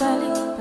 Bali.